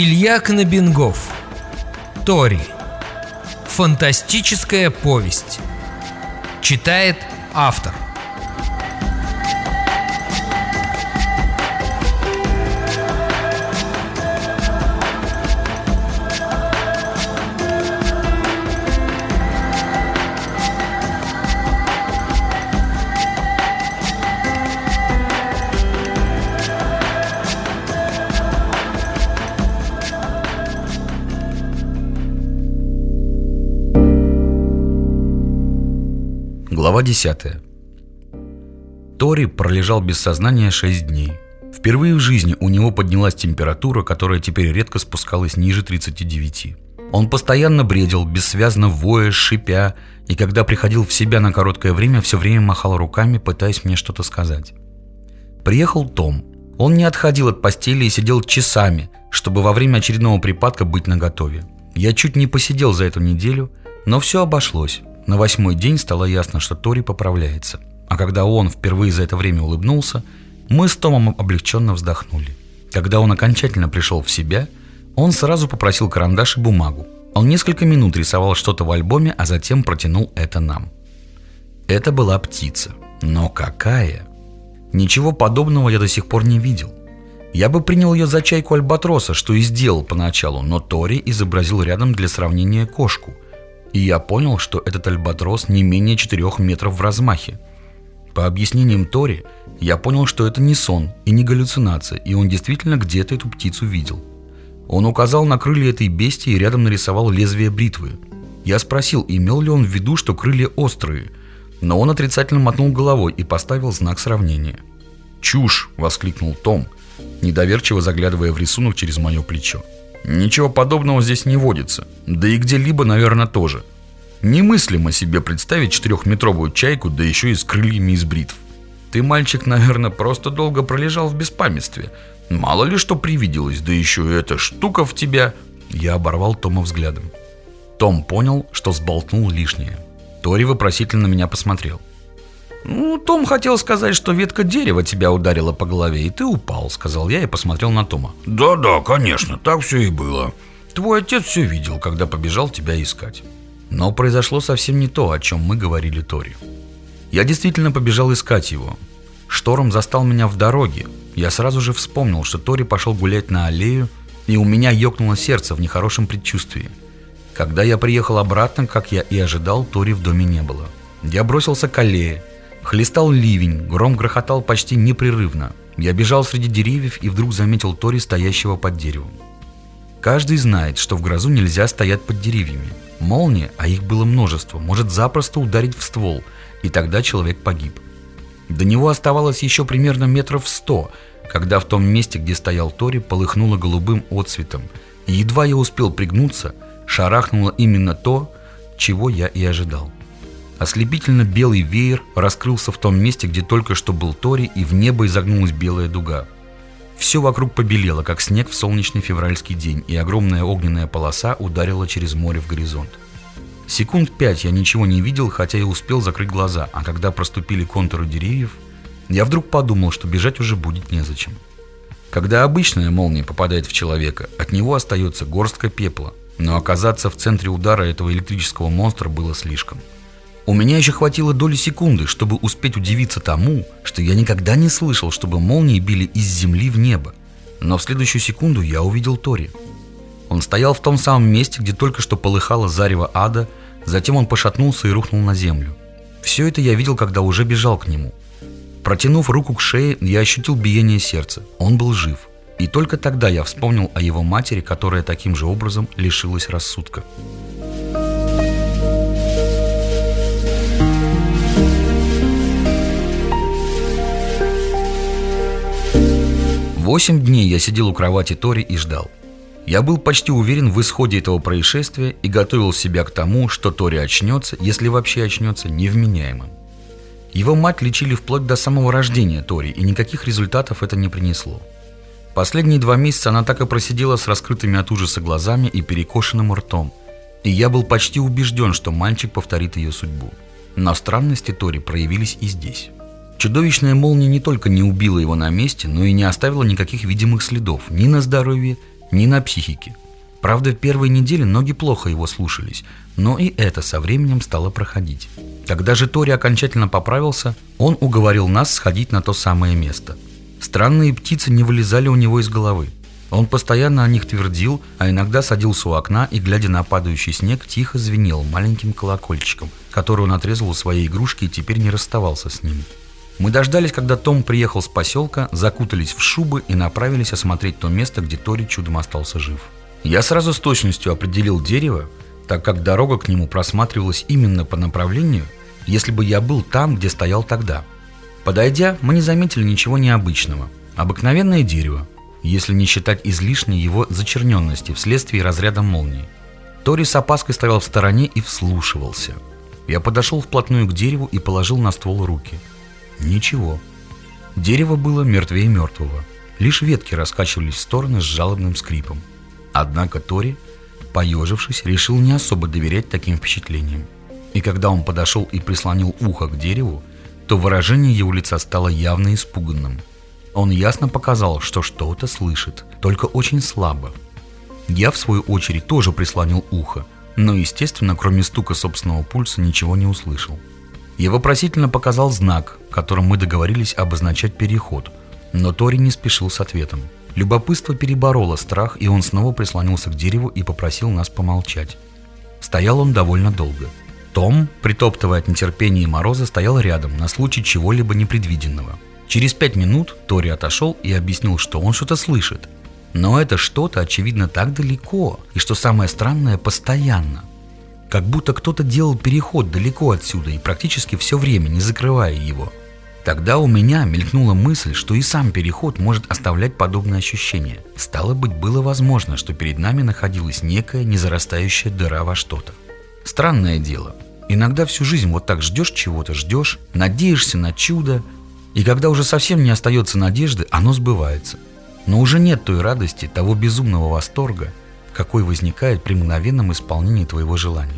Илья Кнобингов. Тори. Фантастическая повесть. Читает автор. 10. Тори пролежал без сознания 6 дней. Впервые в жизни у него поднялась температура, которая теперь редко спускалась ниже 39. Он постоянно бредил, бессвязно воя, шипя, и когда приходил в себя на короткое время, все время махал руками, пытаясь мне что-то сказать. Приехал Том. Он не отходил от постели и сидел часами, чтобы во время очередного припадка быть наготове. Я чуть не посидел за эту неделю, но все обошлось. На восьмой день стало ясно, что Тори поправляется. А когда он впервые за это время улыбнулся, мы с Томом облегченно вздохнули. Когда он окончательно пришел в себя, он сразу попросил карандаш и бумагу. Он несколько минут рисовал что-то в альбоме, а затем протянул это нам. Это была птица. Но какая? Ничего подобного я до сих пор не видел. Я бы принял ее за чайку альбатроса, что и сделал поначалу, но Тори изобразил рядом для сравнения кошку – и я понял, что этот альбатрос не менее 4 метров в размахе. По объяснениям Тори, я понял, что это не сон и не галлюцинация, и он действительно где-то эту птицу видел. Он указал на крылья этой бестии и рядом нарисовал лезвие бритвы. Я спросил, имел ли он в виду, что крылья острые, но он отрицательно мотнул головой и поставил знак сравнения. «Чушь!» – воскликнул Том, недоверчиво заглядывая в рисунок через мое плечо. Ничего подобного здесь не водится. Да и где-либо, наверное, тоже. Немыслимо себе представить четырехметровую чайку, да еще и с крыльями из бритв. Ты, мальчик, наверное, просто долго пролежал в беспамятстве. Мало ли что привиделось, да еще и эта штука в тебя. Я оборвал Тома взглядом. Том понял, что сболтнул лишнее. Тори вопросительно меня посмотрел. «Ну, Том хотел сказать, что ветка дерева тебя ударила по голове, и ты упал», — сказал я и посмотрел на Тома. «Да-да, конечно, так все и было. Твой отец все видел, когда побежал тебя искать». Но произошло совсем не то, о чем мы говорили Тори. Я действительно побежал искать его. Шторм застал меня в дороге. Я сразу же вспомнил, что Тори пошел гулять на аллею, и у меня ёкнуло сердце в нехорошем предчувствии. Когда я приехал обратно, как я и ожидал, Тори в доме не было. Я бросился к аллее, Хлестал ливень, гром грохотал почти непрерывно. Я бежал среди деревьев и вдруг заметил Тори, стоящего под деревом. Каждый знает, что в грозу нельзя стоять под деревьями. Молния, а их было множество, может запросто ударить в ствол, и тогда человек погиб. До него оставалось еще примерно метров сто, когда в том месте, где стоял Тори, полыхнуло голубым отцветом, и едва я успел пригнуться, шарахнуло именно то, чего я и ожидал. Ослепительно белый веер раскрылся в том месте, где только что был Тори, и в небо изогнулась белая дуга. Все вокруг побелело, как снег в солнечный февральский день, и огромная огненная полоса ударила через море в горизонт. Секунд пять я ничего не видел, хотя и успел закрыть глаза, а когда проступили контуры деревьев, я вдруг подумал, что бежать уже будет незачем. Когда обычная молния попадает в человека, от него остается горстка пепла, но оказаться в центре удара этого электрического монстра было слишком – у меня еще хватило доли секунды, чтобы успеть удивиться тому, что я никогда не слышал, чтобы молнии били из земли в небо. Но в следующую секунду я увидел Тори. Он стоял в том самом месте, где только что полыхало зарево ада, затем он пошатнулся и рухнул на землю. Все это я видел, когда уже бежал к нему. Протянув руку к шее, я ощутил биение сердца. Он был жив. И только тогда я вспомнил о его матери, которая таким же образом лишилась рассудка. Восемь дней я сидел у кровати Тори и ждал. Я был почти уверен в исходе этого происшествия и готовил себя к тому, что Тори очнется, если вообще очнется, невменяемым. Его мать лечили вплоть до самого рождения Тори, и никаких результатов это не принесло. Последние два месяца она так и просидела с раскрытыми от ужаса глазами и перекошенным ртом, и я был почти убежден, что мальчик повторит ее судьбу. Но странности Тори проявились и здесь. Чудовищная молния не только не убила его на месте, но и не оставила никаких видимых следов ни на здоровье, ни на психике. Правда, в первой неделе ноги плохо его слушались, но и это со временем стало проходить. Когда же Тори окончательно поправился, он уговорил нас сходить на то самое место. Странные птицы не вылезали у него из головы. Он постоянно о них твердил, а иногда садился у окна и, глядя на падающий снег, тихо звенел маленьким колокольчиком, который он отрезал у своей игрушки и теперь не расставался с ним. Мы дождались, когда Том приехал с поселка, закутались в шубы и направились осмотреть то место, где Тори чудом остался жив. Я сразу с точностью определил дерево, так как дорога к нему просматривалась именно по направлению, если бы я был там, где стоял тогда. Подойдя, мы не заметили ничего необычного. Обыкновенное дерево, если не считать излишней его зачерненности вследствие разряда молнии. Тори с опаской стоял в стороне и вслушивался. Я подошел вплотную к дереву и положил на ствол руки. Ничего. Дерево было мертвее мертвого. Лишь ветки раскачивались в стороны с жалобным скрипом. Однако Тори, поежившись, решил не особо доверять таким впечатлениям. И когда он подошел и прислонил ухо к дереву, то выражение его лица стало явно испуганным – он ясно показал, что что-то слышит, только очень слабо. Я, в свою очередь, тоже прислонил ухо, но, естественно, кроме стука собственного пульса, ничего не услышал. Я вопросительно показал знак, которым мы договорились обозначать переход, но Тори не спешил с ответом. Любопытство перебороло страх, и он снова прислонился к дереву и попросил нас помолчать. Стоял он довольно долго. Том, притоптывая от нетерпения и мороза, стоял рядом на случай чего-либо непредвиденного – Через пять минут Тори отошел и объяснил, что он что-то слышит. Но это что-то, очевидно, так далеко, и что самое странное, постоянно. Как будто кто-то делал переход далеко отсюда и практически все время, не закрывая его. Тогда у меня мелькнула мысль, что и сам переход может оставлять подобное ощущение. Стало быть, было возможно, что перед нами находилась некая незарастающая дыра во что-то. Странное дело. Иногда всю жизнь вот так ждешь чего-то, ждешь, надеешься на чудо, и когда уже совсем не остается надежды, оно сбывается. Но уже нет той радости, того безумного восторга, какой возникает при мгновенном исполнении твоего желания.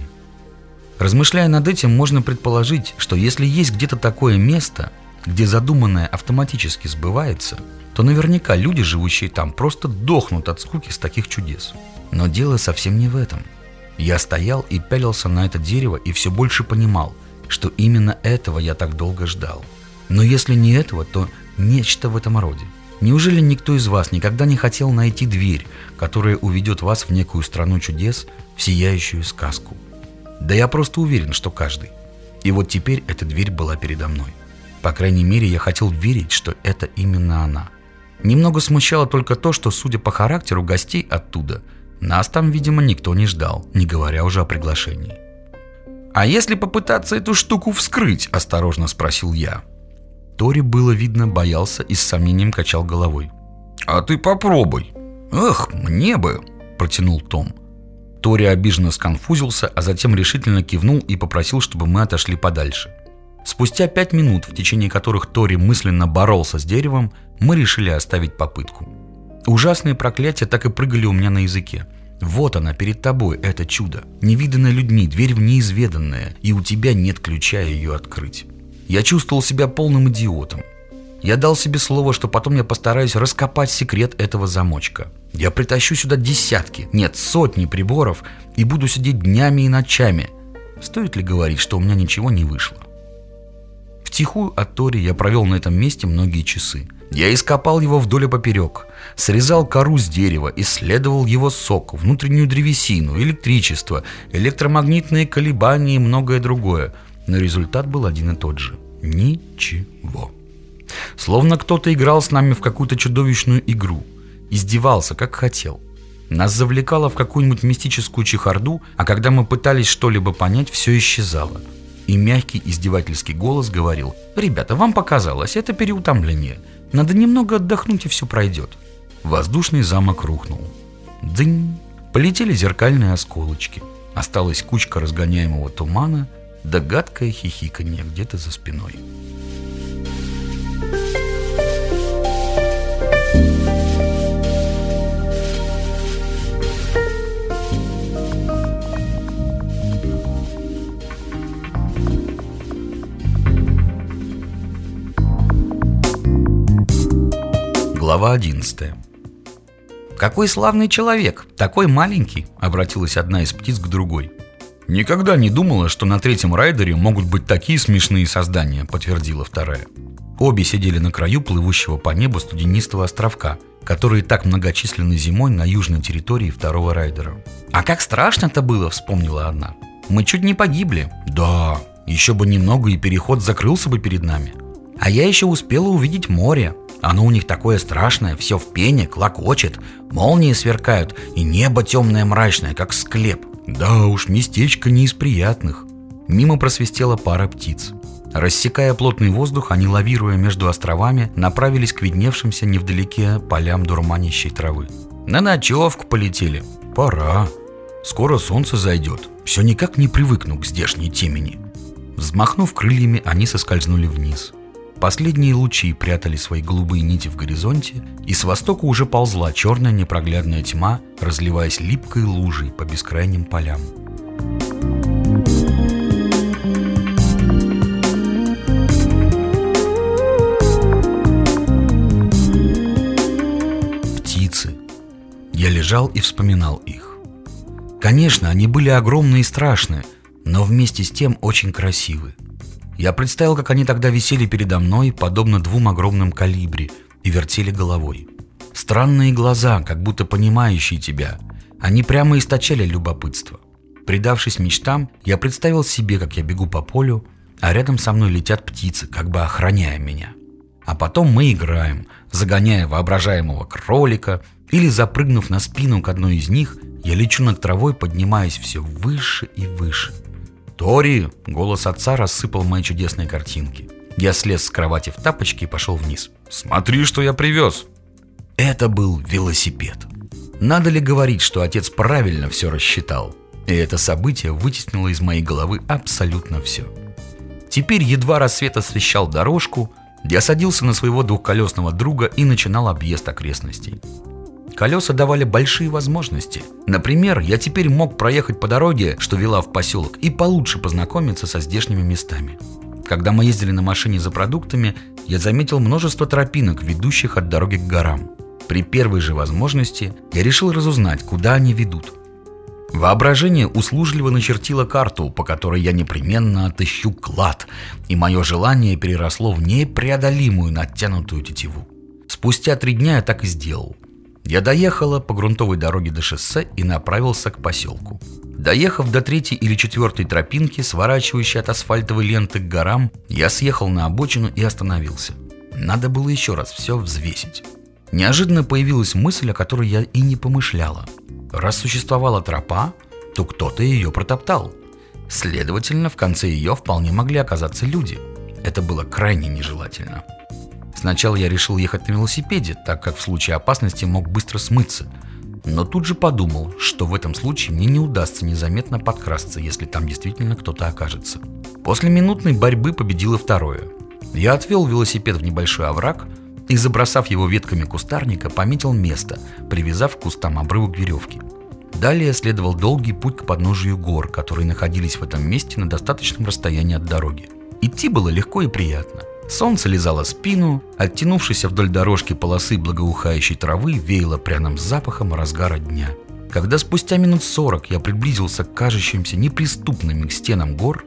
Размышляя над этим, можно предположить, что если есть где-то такое место, где задуманное автоматически сбывается, то наверняка люди, живущие там, просто дохнут от скуки с таких чудес. Но дело совсем не в этом. Я стоял и пялился на это дерево и все больше понимал, что именно этого я так долго ждал – но если не этого, то нечто в этом роде. Неужели никто из вас никогда не хотел найти дверь, которая уведет вас в некую страну чудес, в сияющую сказку? Да я просто уверен, что каждый. И вот теперь эта дверь была передо мной. По крайней мере, я хотел верить, что это именно она. Немного смущало только то, что, судя по характеру гостей оттуда, нас там, видимо, никто не ждал, не говоря уже о приглашении. «А если попытаться эту штуку вскрыть?» – осторожно спросил я. Тори было видно боялся и с сомнением качал головой. «А ты попробуй». «Эх, мне бы», – протянул Том. Тори обиженно сконфузился, а затем решительно кивнул и попросил, чтобы мы отошли подальше. Спустя пять минут, в течение которых Тори мысленно боролся с деревом, мы решили оставить попытку. Ужасные проклятия так и прыгали у меня на языке. Вот она, перед тобой, это чудо. Невиданная людьми, дверь в неизведанное, и у тебя нет ключа ее открыть. Я чувствовал себя полным идиотом. Я дал себе слово, что потом я постараюсь раскопать секрет этого замочка. Я притащу сюда десятки, нет, сотни приборов и буду сидеть днями и ночами. Стоит ли говорить, что у меня ничего не вышло? Втихую от Тори я провел на этом месте многие часы. Я ископал его вдоль и поперек, срезал кору с дерева, исследовал его сок, внутреннюю древесину, электричество, электромагнитные колебания и многое другое – но результат был один и тот же. Ничего. Словно кто-то играл с нами в какую-то чудовищную игру. Издевался, как хотел. Нас завлекало в какую-нибудь мистическую чехарду, а когда мы пытались что-либо понять, все исчезало. И мягкий издевательский голос говорил, «Ребята, вам показалось, это переутомление. Надо немного отдохнуть, и все пройдет». Воздушный замок рухнул. Дзынь! Полетели зеркальные осколочки. Осталась кучка разгоняемого тумана – да гадкое хихиканье где-то за спиной. Глава 11 «Какой славный человек! Такой маленький!» — обратилась одна из птиц к другой. «Никогда не думала, что на третьем райдере могут быть такие смешные создания», — подтвердила вторая. Обе сидели на краю плывущего по небу студенистого островка, которые так многочисленны зимой на южной территории второго райдера. «А как страшно-то было!» — вспомнила одна. «Мы чуть не погибли». «Да, еще бы немного и переход закрылся бы перед нами». «А я еще успела увидеть море. Оно у них такое страшное, все в пене, клокочет, молнии сверкают, и небо темное мрачное, как склеп. Да уж, местечко не из приятных. Мимо просвистела пара птиц. Рассекая плотный воздух, они, лавируя между островами, направились к видневшимся невдалеке полям дурманящей травы. На ночевку полетели. Пора. Скоро солнце зайдет. Все никак не привыкну к здешней темени. Взмахнув крыльями, они соскользнули вниз. Последние лучи прятали свои голубые нити в горизонте, и с востока уже ползла черная непроглядная тьма, разливаясь липкой лужей по бескрайним полям. Птицы. Лежал и вспоминал их. Конечно, они были огромные и страшные, но вместе с тем очень красивые. Я представил, как они тогда висели передо мной, подобно двум огромным калибри, и вертели головой. Странные глаза, как будто понимающие тебя. Они прямо источали любопытство. Предавшись мечтам, я представил себе, как я бегу по полю, а рядом со мной летят птицы, как бы охраняя меня. А потом мы играем, загоняя воображаемого кролика, или запрыгнув на спину к одной из них, я лечу над травой, поднимаясь все выше и выше – «Тори!» — голос отца рассыпал мои чудесные картинки. Я слез с кровати в тапочки и пошел вниз. «Смотри, что я привез!» Это был велосипед. Надо ли говорить, что отец правильно все рассчитал? И это событие вытеснило из моей головы абсолютно все. Теперь едва рассвет освещал дорожку, я садился на своего двухколесного друга и начинал объезд окрестностей. Колеса давали большие возможности. Например, я теперь мог проехать по дороге, что вела в поселок, и получше познакомиться со здешними местами. Когда мы ездили на машине за продуктами, я заметил множество тропинок, ведущих от дороги к горам. При первой же возможности я решил разузнать, куда они ведут. Воображение услужливо начертило карту, по которой я непременно отыщу клад, и мое желание переросло в непреодолимую натянутую тетиву. Спустя три дня я так и сделал. Я доехала по грунтовой дороге до шоссе и направился к поселку. Доехав до третьей или четвертой тропинки, сворачивающей от асфальтовой ленты к горам, я съехал на обочину и остановился. Надо было еще раз все взвесить. Неожиданно появилась мысль, о которой я и не помышляла. Раз существовала тропа, то кто-то ее протоптал. Следовательно, в конце ее вполне могли оказаться люди. Это было крайне нежелательно. Сначала я решил ехать на велосипеде, так как в случае опасности мог быстро смыться. Но тут же подумал, что в этом случае мне не удастся незаметно подкрасться, если там действительно кто-то окажется. После минутной борьбы победило второе. Я отвел велосипед в небольшой овраг и, забросав его ветками кустарника, пометил место, привязав к кустам обрывок веревки. Далее следовал долгий путь к подножию гор, которые находились в этом месте на достаточном расстоянии от дороги. Идти было легко и приятно. Солнце лизало спину, оттянувшись вдоль дорожки полосы благоухающей травы веяло пряным запахом разгара дня. Когда спустя минут сорок я приблизился к кажущимся неприступными к стенам гор,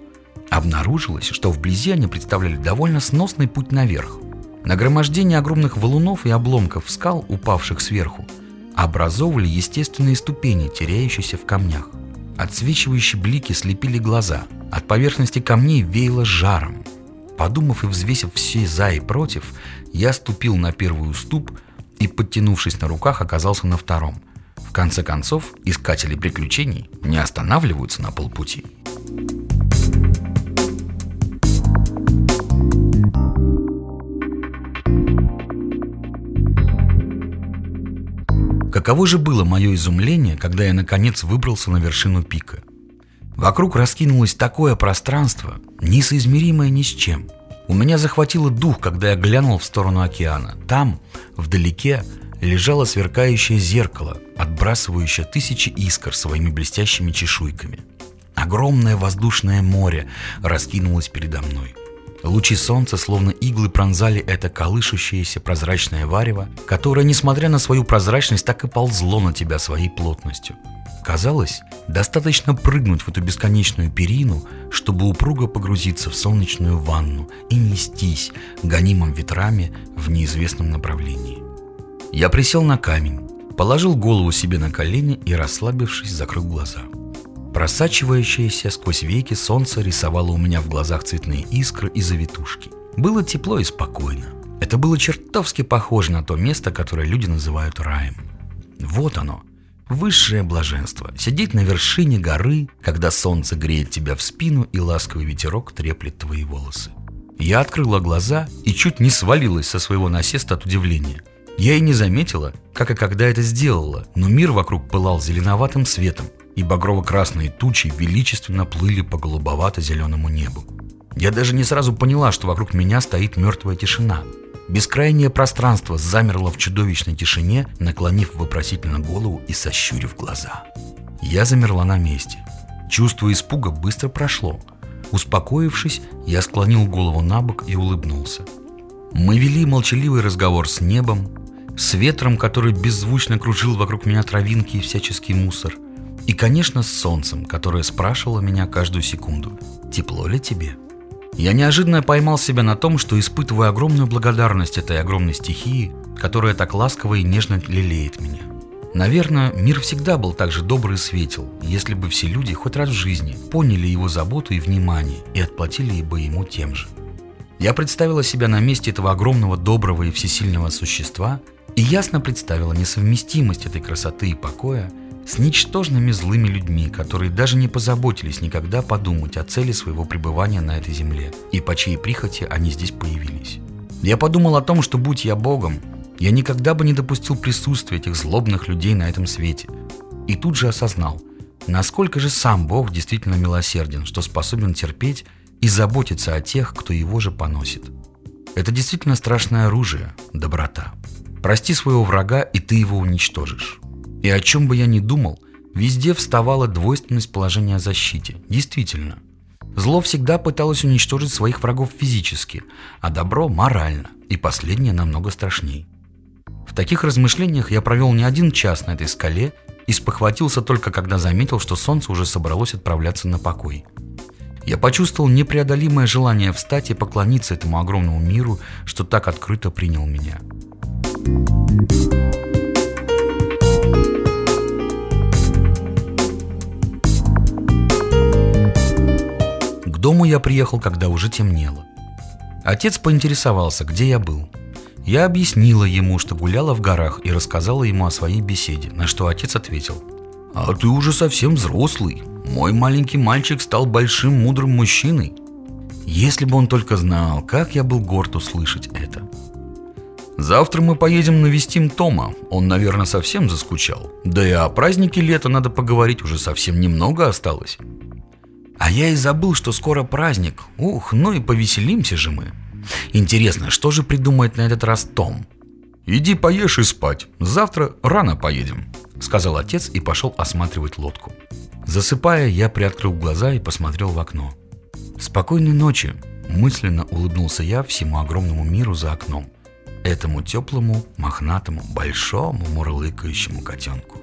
обнаружилось, что вблизи они представляли довольно сносный путь наверх. Нагромождение огромных валунов и обломков скал, упавших сверху, образовывали естественные ступени, теряющиеся в камнях. Отсвечивающие блики слепили глаза. От поверхности камней веяло жаром. Подумав и взвесив все «за» и «против», я ступил на первый уступ и, подтянувшись на руках, оказался на втором. В конце концов, искатели приключений не останавливаются на полпути. Каково же было мое изумление, когда я наконец выбрался на вершину пика – Вокруг раскинулось такое пространство, несоизмеримое ни с чем. У меня захватило дух, когда я глянул в сторону океана. Там, вдалеке, лежало сверкающее зеркало, отбрасывающее тысячи искр своими блестящими чешуйками. Огромное воздушное море раскинулось передо мной. Лучи солнца, словно иглы, пронзали это колышущееся прозрачное варево, которое, несмотря на свою прозрачность, так и ползло на тебя своей плотностью. Казалось, достаточно прыгнуть в эту бесконечную перину, чтобы упруго погрузиться в солнечную ванну и нестись, гонимым ветрами, в неизвестном направлении. Я присел на камень, положил голову себе на колени и, расслабившись, закрыл глаза – Просачивающееся сквозь веки солнце рисовало у меня в глазах цветные искры и завитушки. Было тепло и спокойно. Это было чертовски похоже на то место, которое люди называют раем. Вот оно, высшее блаженство. Сидеть на вершине горы, когда солнце греет тебя в спину и ласковый ветерок треплет твои волосы. Я открыла глаза и чуть не свалилась со своего насеста от удивления. Я и не заметила, как и когда это сделала, но мир вокруг пылал зеленоватым светом, и багрово-красные тучи величественно плыли по голубовато-зеленому небу. Я даже не сразу поняла, что вокруг меня стоит мертвая тишина. Бескрайнее пространство замерло в чудовищной тишине, наклонив вопросительно голову и сощурив глаза. Я замерла на месте. Чувство испуга быстро прошло. Успокоившись, я склонил голову на бок и улыбнулся. Мы вели молчаливый разговор с небом, с ветром, который беззвучно кружил вокруг меня травинки и всяческий мусор, и, конечно, с солнцем, которое спрашивало меня каждую секунду, тепло ли тебе? Я неожиданно поймал себя на том, что испытываю огромную благодарность этой огромной стихии, которая так ласково и нежно лелеет меня. Наверное, мир всегда был так же добрый и светел, если бы все люди хоть раз в жизни поняли его заботу и внимание и отплатили бы ему тем же. Я представила себя на месте этого огромного, доброго и всесильного существа и ясно представила несовместимость этой красоты и покоя с ничтожными злыми людьми, которые даже не позаботились никогда подумать о цели своего пребывания на этой земле и по чьей прихоти они здесь появились. Я подумал о том, что будь я Богом, я никогда бы не допустил присутствия этих злобных людей на этом свете. И тут же осознал, насколько же сам Бог действительно милосерден, что способен терпеть и заботиться о тех, кто его же поносит. Это действительно страшное оружие – доброта. Прости своего врага, и ты его уничтожишь. И о чем бы я ни думал, везде вставала двойственность положения о защите. Действительно. Зло всегда пыталось уничтожить своих врагов физически, а добро – морально, и последнее намного страшней. В таких размышлениях я провел не один час на этой скале и спохватился только когда заметил, что солнце уже собралось отправляться на покой. Я почувствовал непреодолимое желание встать и поклониться этому огромному миру, что так открыто принял меня. Дому я приехал, когда уже темнело. Отец поинтересовался, где я был. Я объяснила ему, что гуляла в горах и рассказала ему о своей беседе, на что отец ответил. «А ты уже совсем взрослый. Мой маленький мальчик стал большим мудрым мужчиной». Если бы он только знал, как я был горд услышать это. Завтра мы поедем навестим Тома. Он, наверное, совсем заскучал. Да и о празднике лета надо поговорить, уже совсем немного осталось. А я и забыл, что скоро праздник. Ух, ну и повеселимся же мы. Интересно, что же придумает на этот раз Том? «Иди поешь и спать. Завтра рано поедем», — сказал отец и пошел осматривать лодку. Засыпая, я приоткрыл глаза и посмотрел в окно. «Спокойной ночи», — мысленно улыбнулся я всему огромному миру за окном. Этому теплому, мохнатому, большому мурлыкающему котенку.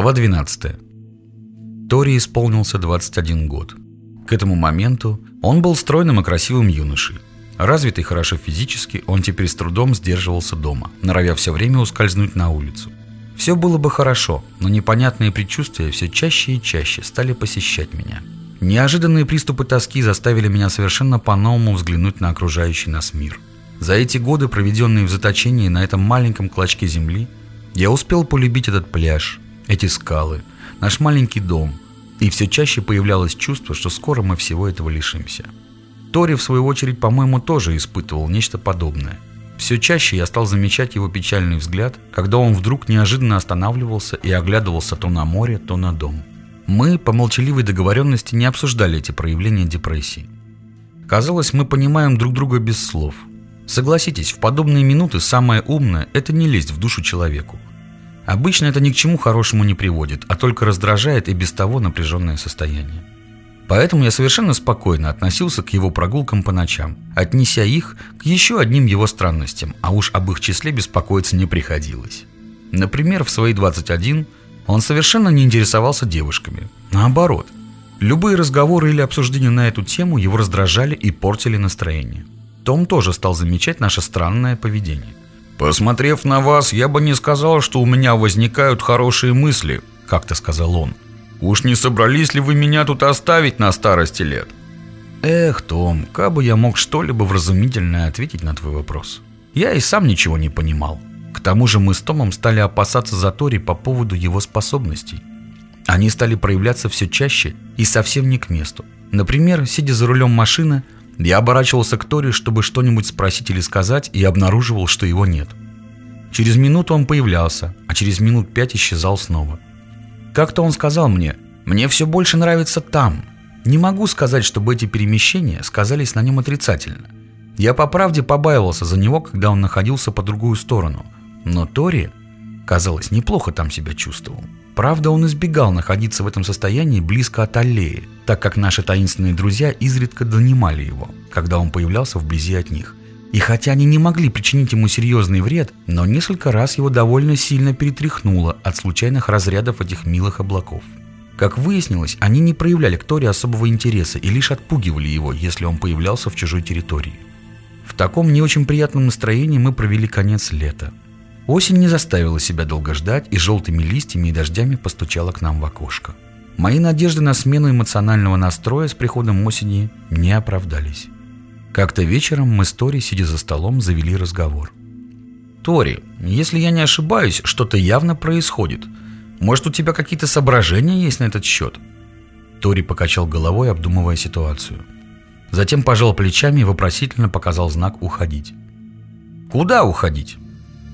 Глава 12. Тори исполнился 21 год. К этому моменту он был стройным и красивым юношей. Развитый хорошо физически, он теперь с трудом сдерживался дома, норовя все время ускользнуть на улицу. Все было бы хорошо, но непонятные предчувствия все чаще и чаще стали посещать меня. Неожиданные приступы тоски заставили меня совершенно по-новому взглянуть на окружающий нас мир. За эти годы, проведенные в заточении на этом маленьком клочке земли, я успел полюбить этот пляж, эти скалы, наш маленький дом, и все чаще появлялось чувство, что скоро мы всего этого лишимся. Тори, в свою очередь, по-моему, тоже испытывал нечто подобное. Все чаще я стал замечать его печальный взгляд, когда он вдруг неожиданно останавливался и оглядывался то на море, то на дом. Мы по молчаливой договоренности не обсуждали эти проявления депрессии. Казалось, мы понимаем друг друга без слов. Согласитесь, в подобные минуты самое умное – это не лезть в душу человеку. Обычно это ни к чему хорошему не приводит, а только раздражает и без того напряженное состояние. Поэтому я совершенно спокойно относился к его прогулкам по ночам, отнеся их к еще одним его странностям, а уж об их числе беспокоиться не приходилось. Например, в свои 21 он совершенно не интересовался девушками. Наоборот, любые разговоры или обсуждения на эту тему его раздражали и портили настроение. Том тоже стал замечать наше странное поведение. «Посмотрев на вас, я бы не сказал, что у меня возникают хорошие мысли», — как-то сказал он. Уж не собрались ли вы меня тут оставить на старости лет? Эх, Том, как бы я мог что-либо вразумительное ответить на твой вопрос. Я и сам ничего не понимал. К тому же мы с Томом стали опасаться за Тори по поводу его способностей. Они стали проявляться все чаще и совсем не к месту. Например, сидя за рулем машины, я оборачивался к Тори, чтобы что-нибудь спросить или сказать, и обнаруживал, что его нет. Через минуту он появлялся, а через минут пять исчезал снова – как-то он сказал мне, мне все больше нравится там. Не могу сказать, чтобы эти перемещения сказались на нем отрицательно. Я по правде побаивался за него, когда он находился по другую сторону. Но Тори, казалось, неплохо там себя чувствовал. Правда, он избегал находиться в этом состоянии близко от аллеи, так как наши таинственные друзья изредка донимали его, когда он появлялся вблизи от них. И хотя они не могли причинить ему серьезный вред, но несколько раз его довольно сильно перетряхнуло от случайных разрядов этих милых облаков. Как выяснилось, они не проявляли к Торе особого интереса и лишь отпугивали его, если он появлялся в чужой территории. В таком не очень приятном настроении мы провели конец лета. Осень не заставила себя долго ждать и желтыми листьями и дождями постучала к нам в окошко. Мои надежды на смену эмоционального настроя с приходом осени не оправдались. Как-то вечером мы с Тори, сидя за столом, завели разговор. «Тори, если я не ошибаюсь, что-то явно происходит. Может, у тебя какие-то соображения есть на этот счет?» Тори покачал головой, обдумывая ситуацию. Затем пожал плечами и вопросительно показал знак «Уходить». «Куда уходить?»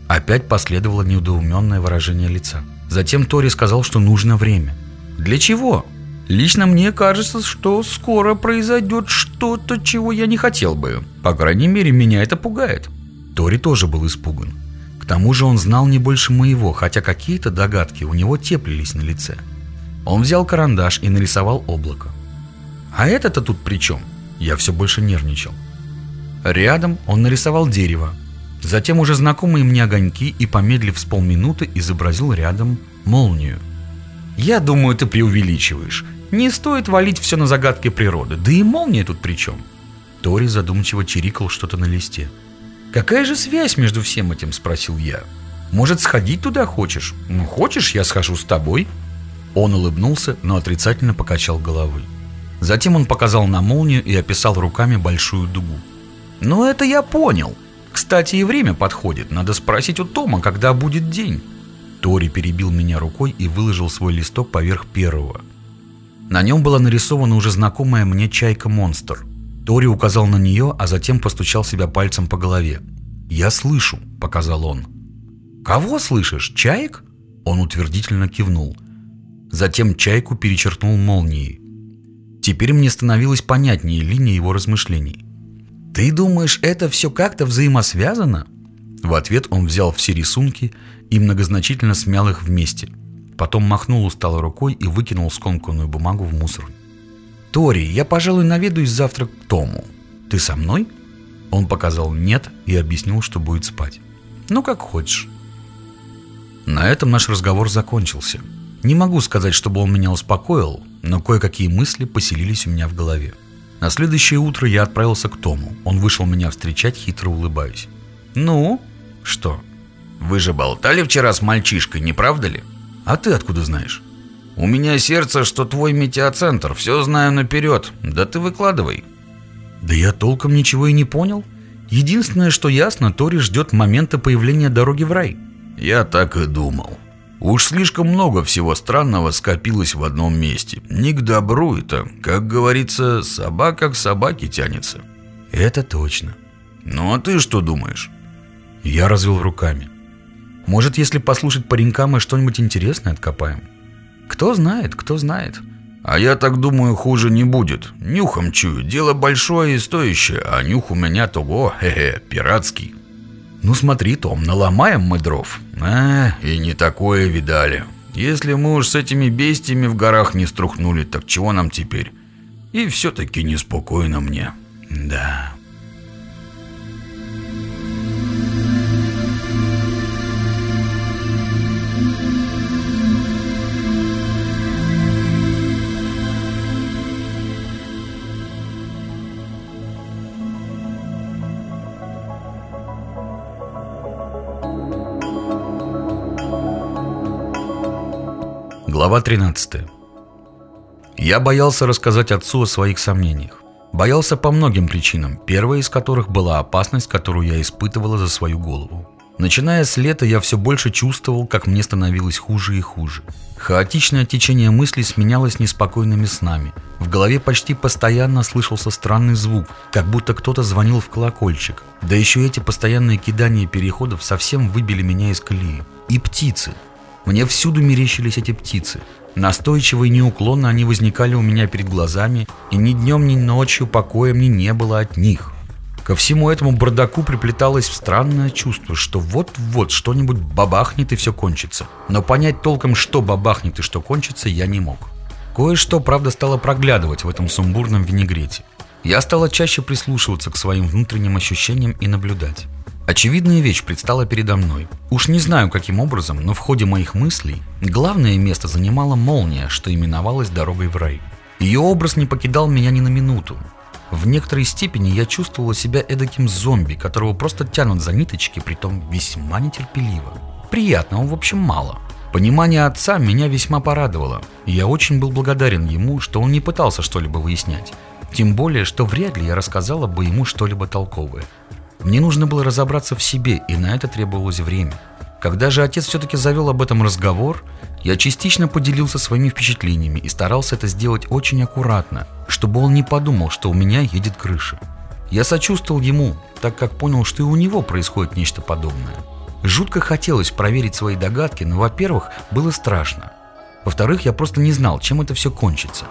Опять последовало недоуменное выражение лица. Затем Тори сказал, что нужно время. «Для чего?» Лично мне кажется, что скоро произойдет что-то, чего я не хотел бы. По крайней мере, меня это пугает. Тори тоже был испуган. К тому же он знал не больше моего, хотя какие-то догадки у него теплились на лице. Он взял карандаш и нарисовал облако. А это-то тут при чем? Я все больше нервничал. Рядом он нарисовал дерево. Затем уже знакомые мне огоньки и, помедлив с полминуты, изобразил рядом молнию. «Я думаю, ты преувеличиваешь. Не стоит валить все на загадки природы, да и молния тут при чем? Тори задумчиво чирикал что-то на листе. «Какая же связь между всем этим?» – спросил я. «Может, сходить туда хочешь? Ну, хочешь, я схожу с тобой?» Он улыбнулся, но отрицательно покачал головой. Затем он показал на молнию и описал руками большую дугу. «Ну, это я понял. Кстати, и время подходит. Надо спросить у Тома, когда будет день». Тори перебил меня рукой и выложил свой листок поверх первого – на нем была нарисована уже знакомая мне чайка-монстр. Тори указал на нее, а затем постучал себя пальцем по голове. «Я слышу», — показал он. «Кого слышишь? Чаек?» Он утвердительно кивнул. Затем чайку перечеркнул молнией. Теперь мне становилось понятнее линия его размышлений. «Ты думаешь, это все как-то взаимосвязано?» В ответ он взял все рисунки и многозначительно смял их вместе — Потом махнул усталой рукой и выкинул скомканную бумагу в мусор. «Тори, я, пожалуй, наведаюсь завтра к Тому. Ты со мной?» Он показал «нет» и объяснил, что будет спать. «Ну, как хочешь». На этом наш разговор закончился. Не могу сказать, чтобы он меня успокоил, но кое-какие мысли поселились у меня в голове. На следующее утро я отправился к Тому. Он вышел меня встречать, хитро улыбаясь. «Ну?» «Что?» «Вы же болтали вчера с мальчишкой, не правда ли?» А ты откуда знаешь? У меня сердце, что твой метеоцентр. Все знаю наперед. Да ты выкладывай. Да я толком ничего и не понял. Единственное, что ясно, Тори ждет момента появления дороги в рай. Я так и думал. Уж слишком много всего странного скопилось в одном месте. Не к добру это. Как говорится, собака к собаке тянется. Это точно. Ну а ты что думаешь? Я развел руками. Может, если послушать паренька, мы что-нибудь интересное откопаем? Кто знает, кто знает. А я так думаю, хуже не будет. Нюхом чую, дело большое и стоящее, а нюх у меня того, хе-хе, пиратский. Ну смотри, Том, наломаем мы дров. А, и не такое видали. Если мы уж с этими бестиями в горах не струхнули, так чего нам теперь? И все-таки неспокойно мне. Да. Глава 13. Я боялся рассказать отцу о своих сомнениях. Боялся по многим причинам, первая из которых была опасность, которую я испытывала за свою голову. Начиная с лета, я все больше чувствовал, как мне становилось хуже и хуже. Хаотичное течение мыслей сменялось неспокойными снами. В голове почти постоянно слышался странный звук, как будто кто-то звонил в колокольчик. Да еще эти постоянные кидания переходов совсем выбили меня из колеи. И птицы. Мне всюду мерещились эти птицы. Настойчиво и неуклонно они возникали у меня перед глазами, и ни днем, ни ночью покоя мне не было от них. Ко всему этому бардаку приплеталось странное чувство, что вот-вот что-нибудь бабахнет и все кончится. Но понять толком, что бабахнет и что кончится, я не мог. Кое-что, правда, стало проглядывать в этом сумбурном винегрете. Я стала чаще прислушиваться к своим внутренним ощущениям и наблюдать. Очевидная вещь предстала передо мной. Уж не знаю, каким образом, но в ходе моих мыслей главное место занимала молния, что именовалась дорогой в рай. Ее образ не покидал меня ни на минуту. В некоторой степени я чувствовала себя эдаким зомби, которого просто тянут за ниточки, притом весьма нетерпеливо. Приятного, в общем, мало. Понимание отца меня весьма порадовало, и я очень был благодарен ему, что он не пытался что-либо выяснять. Тем более, что вряд ли я рассказала бы ему что-либо толковое. Мне нужно было разобраться в себе, и на это требовалось время. Когда же отец все-таки завел об этом разговор, я частично поделился своими впечатлениями и старался это сделать очень аккуратно, чтобы он не подумал, что у меня едет крыша. Я сочувствовал ему, так как понял, что и у него происходит нечто подобное. Жутко хотелось проверить свои догадки, но, во-первых, было страшно. Во-вторых, я просто не знал, чем это все кончится.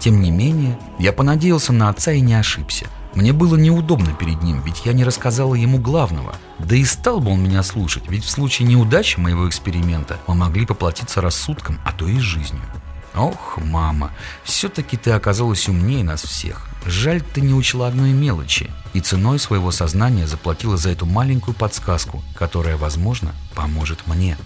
Тем не менее, я понадеялся на отца и не ошибся – мне было неудобно перед ним, ведь я не рассказала ему главного. Да и стал бы он меня слушать, ведь в случае неудачи моего эксперимента мы могли поплатиться рассудком, а то и жизнью. Ох, мама, все-таки ты оказалась умнее нас всех. Жаль, ты не учла одной мелочи и ценой своего сознания заплатила за эту маленькую подсказку, которая, возможно, поможет мне.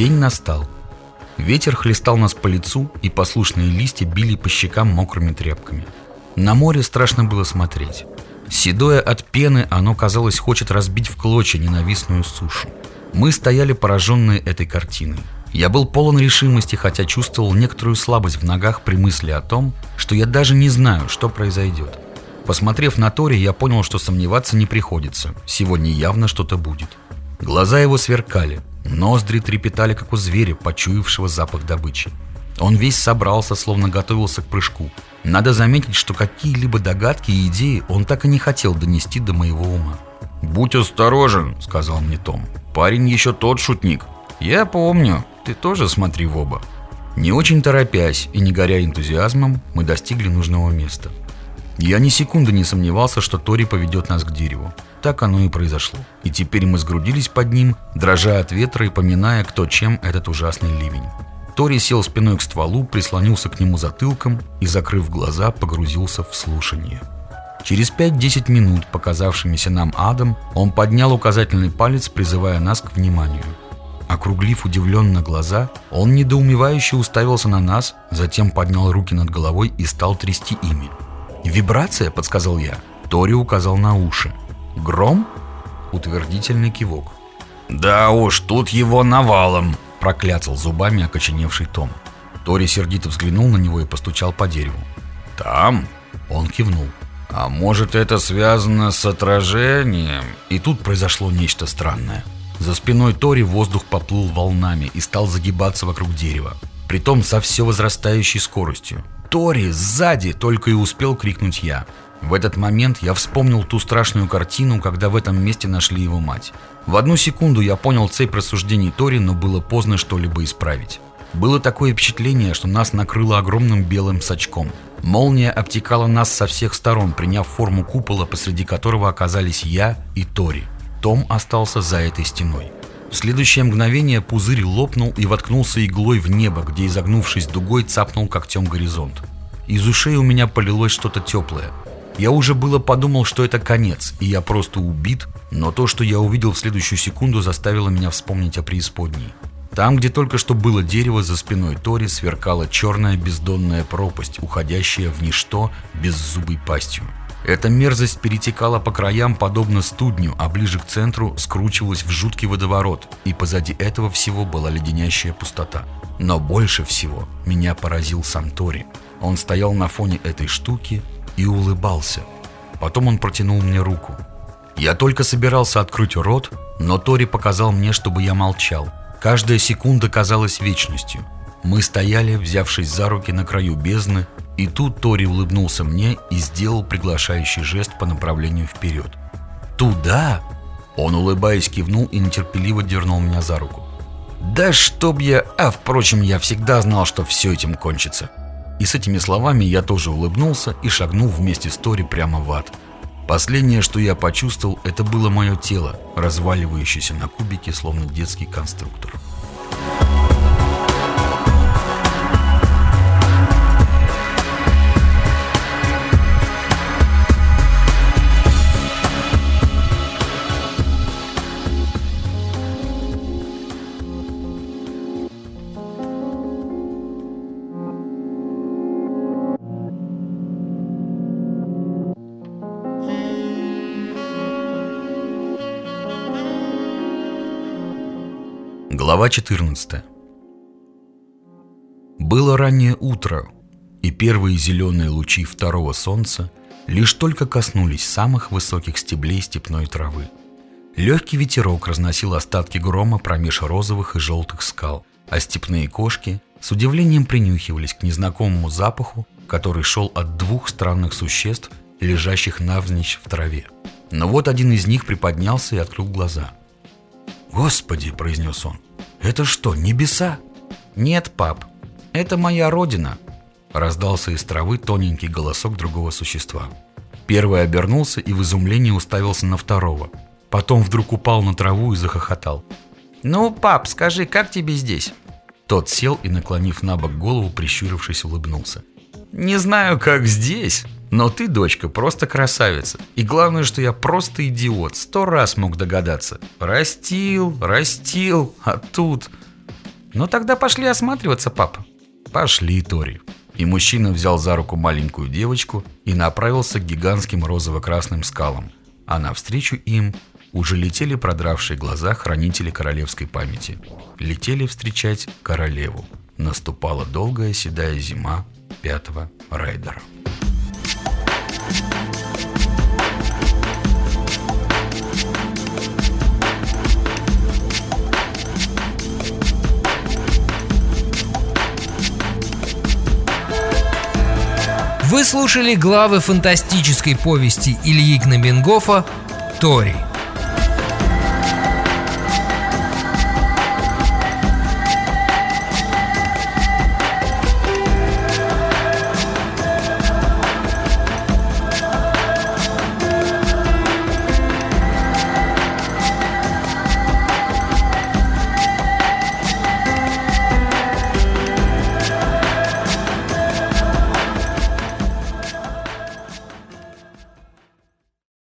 День настал. Ветер хлестал нас по лицу, и послушные листья били по щекам мокрыми тряпками. На море страшно было смотреть. Седое от пены, оно, казалось, хочет разбить в клочья ненавистную сушу. Мы стояли пораженные этой картиной. Я был полон решимости, хотя чувствовал некоторую слабость в ногах при мысли о том, что я даже не знаю, что произойдет. Посмотрев на Тори, я понял, что сомневаться не приходится. Сегодня явно что-то будет. Глаза его сверкали, ноздри трепетали, как у зверя, почуявшего запах добычи. Он весь собрался, словно готовился к прыжку. Надо заметить, что какие-либо догадки и идеи он так и не хотел донести до моего ума. «Будь осторожен», — сказал мне Том. «Парень еще тот шутник». «Я помню. Ты тоже смотри в оба». Не очень торопясь и не горя энтузиазмом, мы достигли нужного места. Я ни секунды не сомневался, что Тори поведет нас к дереву. Так оно и произошло. И теперь мы сгрудились под ним, дрожа от ветра и поминая, кто чем этот ужасный ливень. Тори сел спиной к стволу, прислонился к нему затылком и, закрыв глаза, погрузился в слушание. Через 5-10 минут, показавшимися нам адом, он поднял указательный палец, призывая нас к вниманию. Округлив удивленно глаза, он недоумевающе уставился на нас, затем поднял руки над головой и стал трясти ими. «Вибрация», — подсказал я. Тори указал на уши. «Гром?» Утвердительный кивок. «Да уж, тут его навалом», — прокляцал зубами окоченевший Том. Тори сердито взглянул на него и постучал по дереву. «Там?» Он кивнул. «А может, это связано с отражением?» И тут произошло нечто странное. За спиной Тори воздух поплыл волнами и стал загибаться вокруг дерева. Притом со все возрастающей скоростью. «Тори, сзади!» — только и успел крикнуть я. В этот момент я вспомнил ту страшную картину, когда в этом месте нашли его мать. В одну секунду я понял цепь рассуждений Тори, но было поздно что-либо исправить. Было такое впечатление, что нас накрыло огромным белым сачком. Молния обтекала нас со всех сторон, приняв форму купола, посреди которого оказались я и Тори. Том остался за этой стеной. В следующее мгновение пузырь лопнул и воткнулся иглой в небо, где, изогнувшись дугой, цапнул когтем горизонт. Из ушей у меня полилось что-то теплое. Я уже было подумал, что это конец, и я просто убит, но то, что я увидел в следующую секунду, заставило меня вспомнить о преисподней. Там, где только что было дерево, за спиной Тори сверкала черная бездонная пропасть, уходящая в ничто беззубой пастью. Эта мерзость перетекала по краям, подобно студню, а ближе к центру скручивалась в жуткий водоворот, и позади этого всего была леденящая пустота. Но больше всего меня поразил сам Тори. Он стоял на фоне этой штуки и улыбался. Потом он протянул мне руку. Я только собирался открыть рот, но Тори показал мне, чтобы я молчал. Каждая секунда казалась вечностью. Мы стояли, взявшись за руки на краю бездны, и тут Тори улыбнулся мне и сделал приглашающий жест по направлению вперед. «Туда?» Он, улыбаясь, кивнул и нетерпеливо дернул меня за руку. «Да чтоб я... А, впрочем, я всегда знал, что все этим кончится». И с этими словами я тоже улыбнулся и шагнул вместе с Тори прямо в ад. Последнее, что я почувствовал, это было мое тело, разваливающееся на кубики, словно детский конструктор. Глава 14 Было раннее утро, и первые зеленые лучи второго солнца лишь только коснулись самых высоких стеблей степной травы. Легкий ветерок разносил остатки грома промеж розовых и желтых скал, а степные кошки с удивлением принюхивались к незнакомому запаху, который шел от двух странных существ, лежащих навзничь в траве. Но вот один из них приподнялся и открыл глаза. «Господи!» – произнес он – «Это что, небеса?» «Нет, пап, это моя родина», — раздался из травы тоненький голосок другого существа. Первый обернулся и в изумлении уставился на второго. Потом вдруг упал на траву и захохотал. «Ну, пап, скажи, как тебе здесь?» Тот сел и, наклонив на бок голову, прищурившись, улыбнулся. «Не знаю, как здесь, но ты, дочка, просто красавица. И главное, что я просто идиот. Сто раз мог догадаться. Растил, растил, а тут... Ну тогда пошли осматриваться, папа. Пошли, Тори. И мужчина взял за руку маленькую девочку и направился к гигантским розово-красным скалам. А навстречу им уже летели продравшие глаза хранители королевской памяти. Летели встречать королеву. Наступала долгая седая зима пятого райдера. Вы слушали главы фантастической повести Ильи Гнабенгофа «Тори».